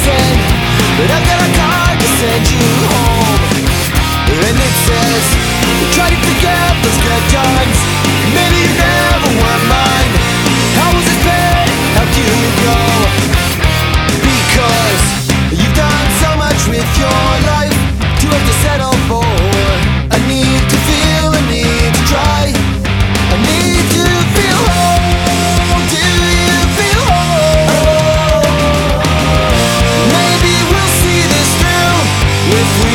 send But I've got a card to send you home. And it says if we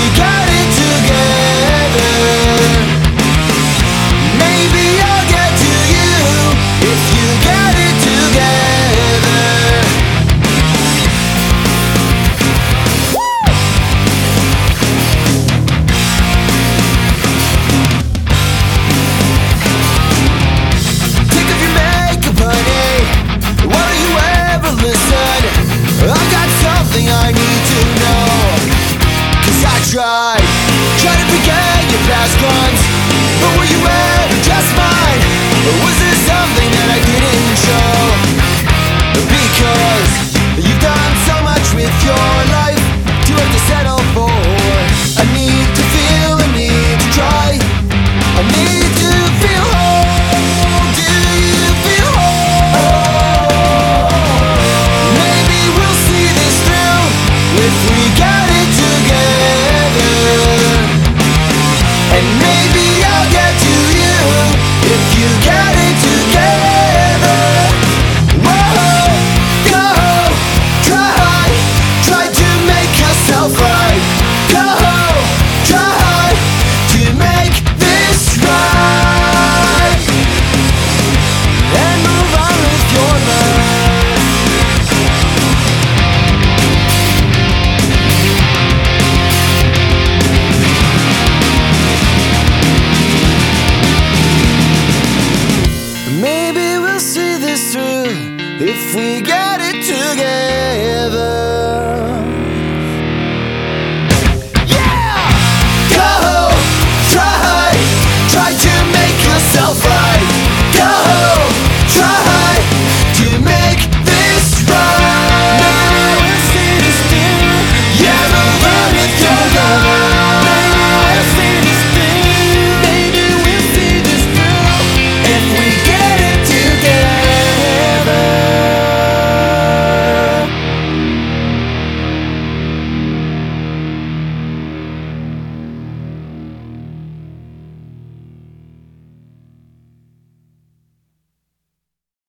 if we get it together.